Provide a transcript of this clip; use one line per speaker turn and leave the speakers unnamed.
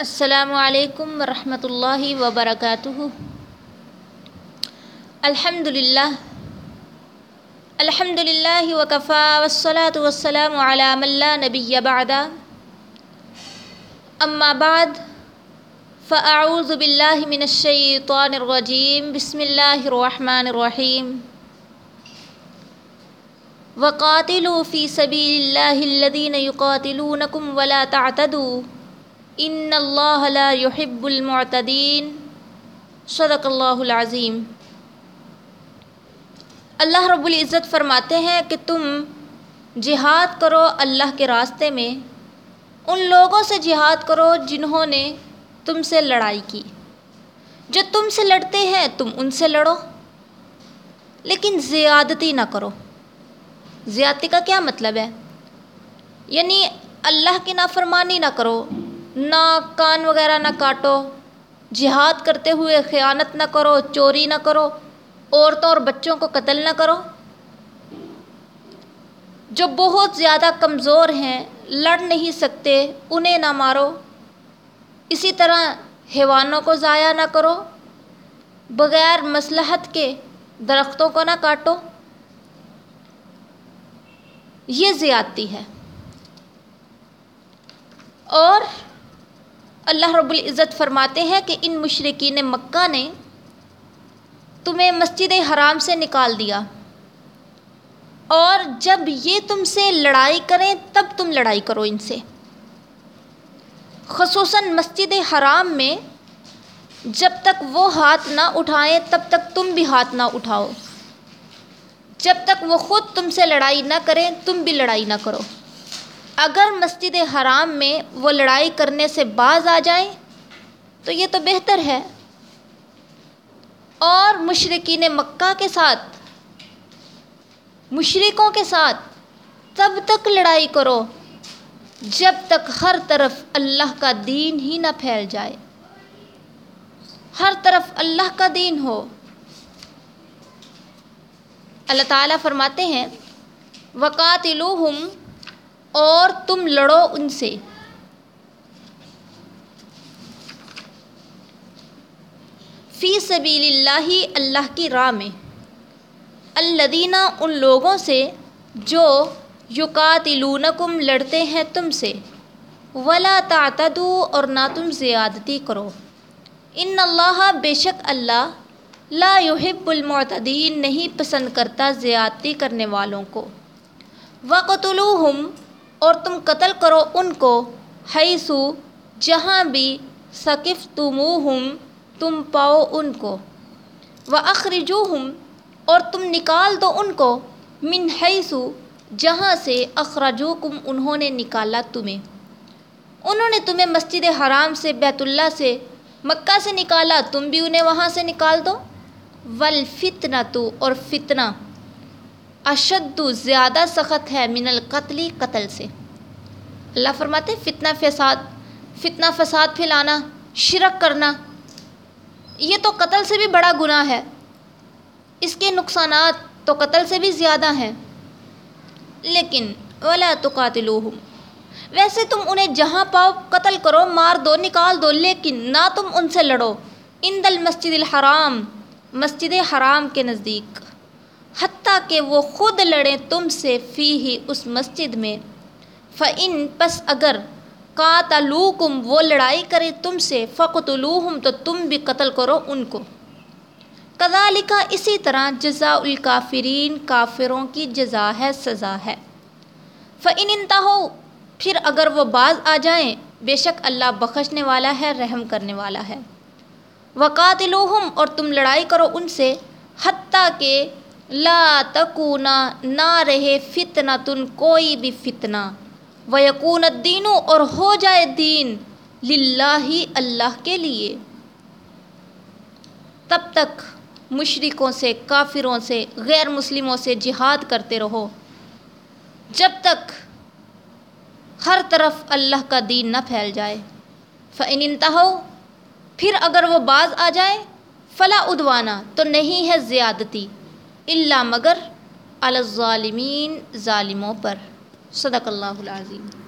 السلام علیکم ورحمۃ اللہ وبرکاتہ۔ الحمد للہ الحمد للہ وکفا والصلاة والسلام علی من لا نبی بعد۔ اما بعد، فاعوذ باللہ من الشیطان الرجیم، بسم اللہ الرحمن الرحیم۔ وقاتلوا فی سبیل اللہ الذین یقاتلونکم ولا تعتدوا۔ ان اللہ لا يحب المعتدین صدق اللہ العظیم اللہ رب العزت فرماتے ہیں کہ تم جہاد کرو اللہ کے راستے میں۔ ان لوگوں سے جہاد کرو جنہوں نے تم سے لڑائی کی۔ جو تم سے لڑتے ہیں تم ان سے لڑو۔ لیکن زیادتی نہ کرو۔ زیادتی کا کیا مطلب ہے؟ یعنی اللہ کی نافرمانی نہ کرو۔ نہ کان وغیرہ نہ کاٹو۔ جہاد کرتے ہوئے خیانت نہ کرو، چوری نہ کرو، عورتوں اور بچوں کو قتل نہ کرو۔ جو بہت زیادہ کمزور ہیں، لڑ نہیں سکتے، انہیں نہ مارو۔ اسی طرح حیوانوں کو ضائع نہ کرو، بغیر مصلحت کے درختوں کو نہ کاٹو۔ یہ زیادتی ہے۔ اور اللہ رب العزت فرماتے ہیں کہ ان مشرقین مکہ نے تمہیں مسجد حرام سے نکال دیا۔ اور جب یہ تم سے لڑائی کریں، تب تم لڑائی کرو ان سے۔ خصوصاً مسجد حرام میں جب تک وہ ہاتھ نہ اٹھائیں، تب تک تم بھی ہاتھ نہ اٹھاؤ۔ جب تک وہ خود تم سے لڑائی نہ کریں، تم بھی لڑائی نہ کرو۔ اگر مسجد حرام میں وہ لڑائی کرنے سے باز آ جائیں، تو یہ تو بہتر ہے۔ اور مشرقین مکہ کے ساتھ مشرقوں کے ساتھ تب تک لڑائی کرو جب تک ہر طرف اللہ کا دین ہی نہ پھیل جائے۔ ہر طرف اللہ کا دین ہو۔ اللہ تعالیٰ فرماتے ہیں، وقاتلوہم اور تم لڑو ان سے۔ فی سبیل اللہ اللہ کی راہ میں۔ الدینہ ان لوگوں سے جو یقاتلونکم لڑتے ہیں تم سے۔ ولا تعتدو اور نہ تم زیادتی کرو۔ ان اللہ بے شک اللہ لا يحب المعتدین نہیں پسند کرتا زیادتی کرنے والوں کو۔ وقتلوہم اور تم قتل کرو ان کو حیثو جہاں بھی ثقف تم پاؤ ان کو۔ و اخرجوہم اور تم نکال دو ان کو، من حیثو جہاں سے اخرجوکم انہوں نے نکالا تمہیں۔ انہوں نے تمہیں مسجد حرام سے، بیت اللہ سے، مکہ سے نکالا، تم بھی انہیں وہاں سے نکال دو۔ والفتنہ تو اور فتنہ۔ اشد زیادہ سخت ہے من القتل قتل سے۔ اللہ فرماتے فتنہ فساد فتنہ فساد پھیلانا، شرک کرنا، یہ تو قتل سے بھی بڑا گناہ ہے۔ اس کے نقصانات تو قتل سے بھی زیادہ ہیں۔ لیکن ولا تقاتلوہم ویسے تم انہیں جہاں پاؤ قتل کرو، مار دو، نکال دو، لیکن نہ تم ان سے لڑو۔ ان المسجد الحرام، مسجد حرام کے نزدیک۔ حتیٰ کہ وہ خود لڑیں تم سے فی ہی اس مسجد میں۔ فعن پس اگر قاتلوکم وہ لڑائی کرے تم سے، فقتلوہم تو تم بھی قتل کرو ان کو۔ کذالکا اسی طرح جزاء الکافرین کافروں کی جزا ہے، سزا ہے۔ فعن انتہو پھر اگر وہ بعض آ جائیں، بے شک اللہ بخشنے والا ہے، رحم کرنے والا ہے۔ وقاتلوہم اور تم لڑائی کرو ان سے، حتیٰ کہ لا تکونا، نہ رہے فتنہ تن، کوئی بھی فتنہ۔ و یقون الدین، اور ہو جائے دین للہ اللہ کے لیے۔ تب تک مشرقوں سے، کافروں سے، غیر مسلموں سے جہاد کرتے رہو۔ جب تک ہر طرف اللہ کا دین نہ پھیل جائے۔ فعن انتہو، پھر اگر وہ باز آ جائے، فلا ادوانا تو نہیں ہے زیادتی۔ اللہ مگر الظالمین ظالموں پر۔ صدق اللہ العظیم۔